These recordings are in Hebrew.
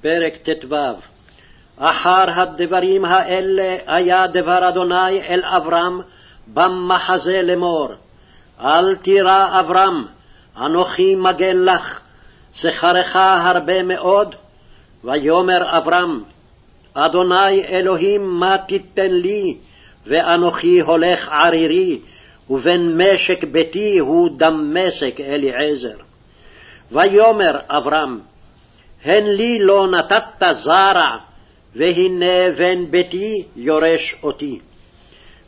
פרק ט"ו אחר הדברים האלה היה דבר אדוני אל אברהם במחזה לאמור, אל תירא אברהם, אנוכי מגן לך, שכרך הרבה מאוד. ויאמר אברהם, אדוני אלוהים מה תיתן לי, ואנוכי הולך ערירי, ובן משק ביתי הוא דמשק אליעזר. ויאמר אברהם, הן לי לא נתת זרע, והנה בן ביתי יורש אותי.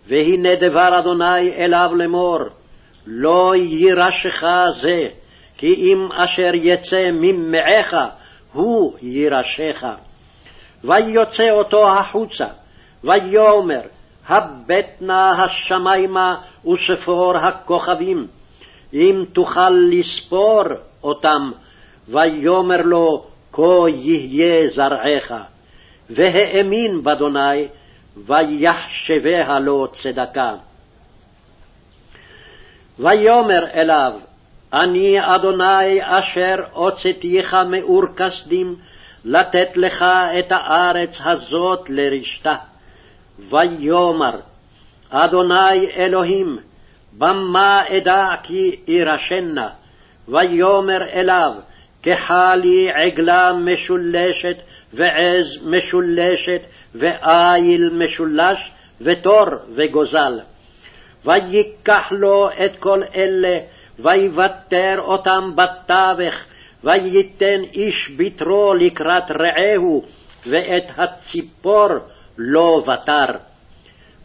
והנה דבר אדוני אליו לאמור, לא יירשך זה, כי אם אשר יצא ממעיך, הוא יירשך. ויוצא אותו החוצה, ויאמר, הבט נא השמימה וספור הכוכבים, אם תוכל לספור אותם, ויאמר לו, כה יהיה זרעך. והאמין באדוני, ויחשביה לו צדקה. ויאמר אליו, אני אדוני אשר הוצאתיך מאור כסדים, לתת לך את הארץ הזאת לרשתה. ויאמר, אדוני אלוהים, במה אדע כי אירשנה? ויאמר אליו, כחה לי עגלה משולשת, ועז משולשת, ואיל משולש, ותור וגוזל. ויקח לו את כל אלה, ויוותר אותם בתווך, וייתן איש בתרו לקראת רעהו, ואת הציפור לא ותר.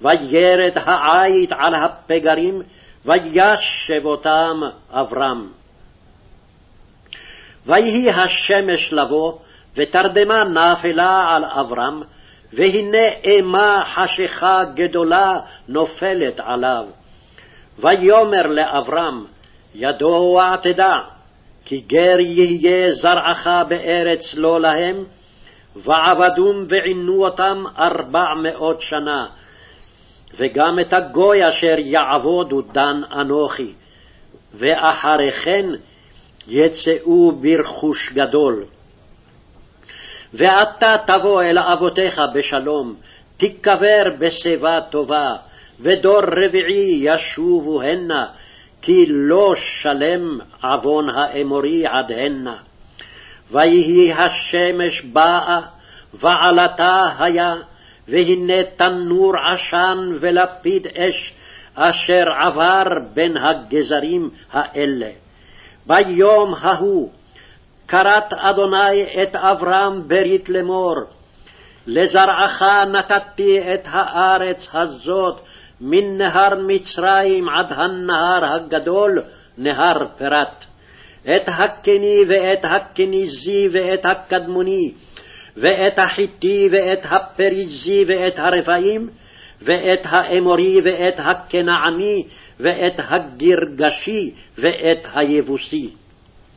וירד העית על הפגרים, וישב אותם אברהם. ויהי השמש לבוא, ותרדמה נפלה על אברהם, והנה אימה חשיכה גדולה נופלת עליו. ויאמר לאברהם, ידוע תדע, כי גר יהיה זרעך בארץ לא להם, ועבדום ועינו אותם ארבע מאות שנה, וגם את הגוי אשר יעבודו דן אנוכי, ואחרי כן יצאו ברכוש גדול. ואתה תבוא אל אבותיך בשלום, תיקבר בשיבה טובה, ודור רביעי ישובו הנה, כי לא שלם עוון האמורי עד הנה. ויהי השמש באה, ועלתה היה, והנה תנור עשן ולפיד אש, אשר עבר בין הגזרים האלה. ביום ההוא כרת אדוני את אברהם ברית לאמור, לזרעך נתתי את הארץ הזאת מן נהר מצרים עד הנהר הגדול, נהר פרת. את הקני ואת הכניזי ואת הקדמוני, ואת החיתי ואת הפריזי ואת הרפאים, ואת האמורי ואת הכנעני, ואת הגרגשי ואת היבוסי.